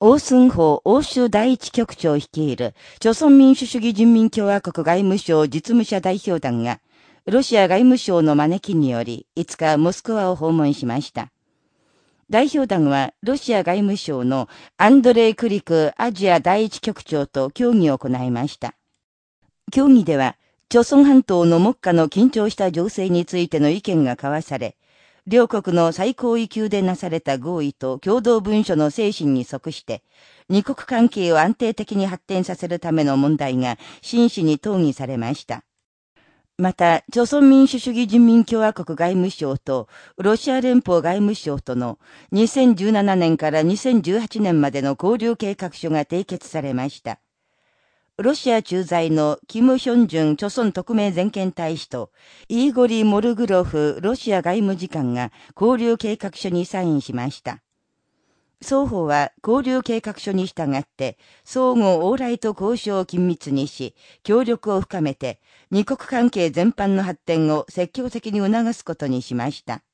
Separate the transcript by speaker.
Speaker 1: 欧寸法欧州第一局長率いる、朝鮮民主主義人民共和国外務省実務者代表団が、ロシア外務省の招きにより、5日モスクワを訪問しました。代表団は、ロシア外務省のアンドレイ・クリクアジア第一局長と協議を行いました。協議では、朝鮮半島の目下の緊張した情勢についての意見が交わされ、両国の最高位級でなされた合意と共同文書の精神に即して、二国関係を安定的に発展させるための問題が真摯に討議されました。また、朝鮮民主主義人民共和国外務省とロシア連邦外務省との2017年から2018年までの交流計画書が締結されました。ロシア駐在のキム・ヒョンジュン朝鮮特命全権大使と、イーゴリ・モルグロフロシア外務次官が交流計画書にサインしました。双方は交流計画書に従って、相互往来と交渉を緊密にし、協力を深めて、二国関係全般の発展を積極的に促すことにしました。